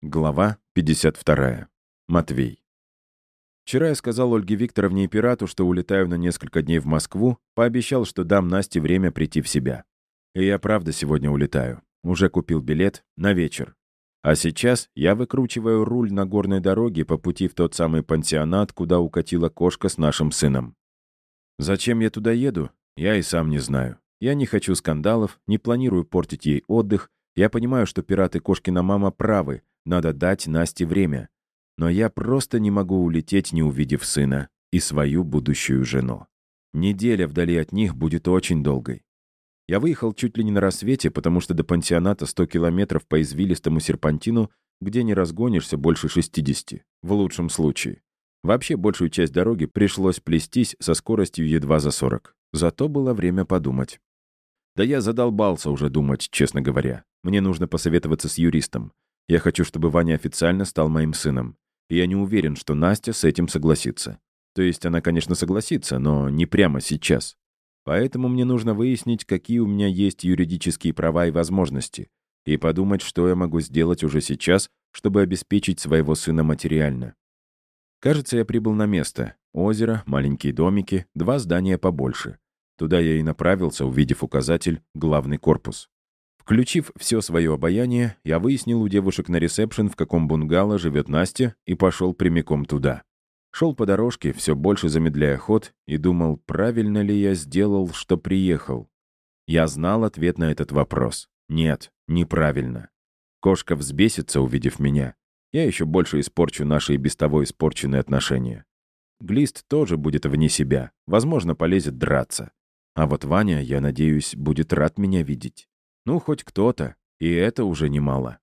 Глава 52. Матвей. Вчера я сказал Ольге Викторовне и Пирату, что улетаю на несколько дней в Москву, пообещал, что дам Насте время прийти в себя. И я правда сегодня улетаю. Уже купил билет на вечер. А сейчас я выкручиваю руль на горной дороге по пути в тот самый пансионат, куда укатила кошка с нашим сыном. Зачем я туда еду, я и сам не знаю. Я не хочу скандалов, не планирую портить ей отдых. Я понимаю, что пираты Кошкина мама правы, надо дать Насте время. Но я просто не могу улететь, не увидев сына и свою будущую жену. Неделя вдали от них будет очень долгой. Я выехал чуть ли не на рассвете, потому что до пансионата 100 километров по извилистому серпантину, где не разгонишься больше 60, в лучшем случае. Вообще большую часть дороги пришлось плестись со скоростью едва за 40. Зато было время подумать. Да я задолбался уже думать, честно говоря. Мне нужно посоветоваться с юристом. Я хочу, чтобы Ваня официально стал моим сыном. И я не уверен, что Настя с этим согласится. То есть она, конечно, согласится, но не прямо сейчас. Поэтому мне нужно выяснить, какие у меня есть юридические права и возможности, и подумать, что я могу сделать уже сейчас, чтобы обеспечить своего сына материально. Кажется, я прибыл на место. Озеро, маленькие домики, два здания побольше. Туда я и направился, увидев указатель «Главный корпус». Включив все свое обаяние, я выяснил у девушек на ресепшн, в каком бунгало живет Настя, и пошел прямиком туда. Шел по дорожке, все больше замедляя ход, и думал, правильно ли я сделал, что приехал. Я знал ответ на этот вопрос. Нет, неправильно. Кошка взбесится, увидев меня. Я еще больше испорчу наши и без того испорченные отношения. Глист тоже будет вне себя, возможно, полезет драться. А вот Ваня, я надеюсь, будет рад меня видеть. Ну, хоть кто-то, и это уже немало.